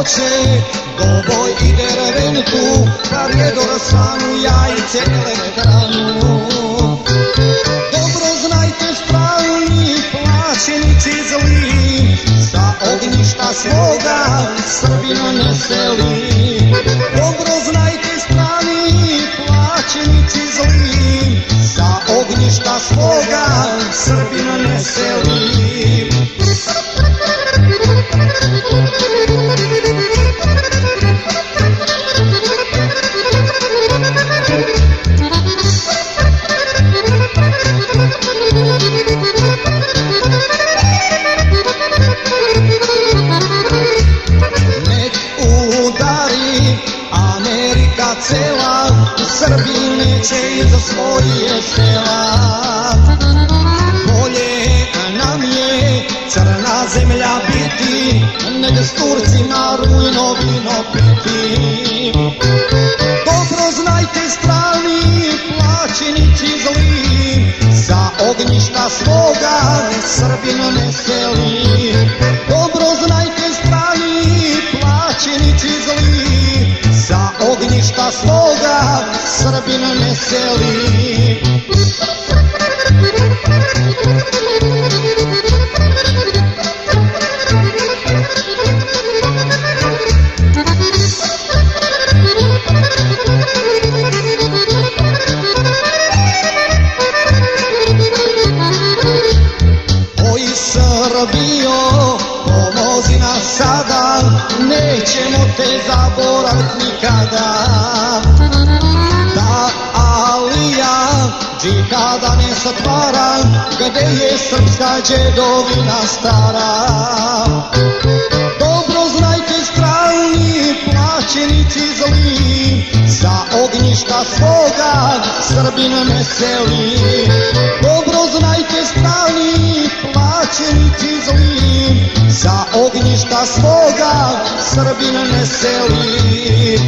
hoće doboj i derventu, kad je do rasanu jajice elektranu. Dobro znajte strani plaćenici zli, sa ognjišta svoga Srbina ne seli. Dobro znajte strani plaćenici zli, sa ognjišta svoga Srbina ne seli. Cela, Srbi neće iza svoje sela. Bolje nam je crna zemlja biti, nego s Turcima rujno vino piti. Dobro znajte strani plaćenici zli, sa ognjišta svoga ne seli. Ognjišta svoga Srbina ne seli. Oj Srbijo, pomozi nas sada, nećemo te zaboraviti nikada. Da Alija džihada ne satvara, gde je srpska džedovina stara. Dobro znajte strani plaćenici zli, sa ognjišta svoga Srbina ne seli. Dobro znajte strani ognjišta svoga Srbina ne seli.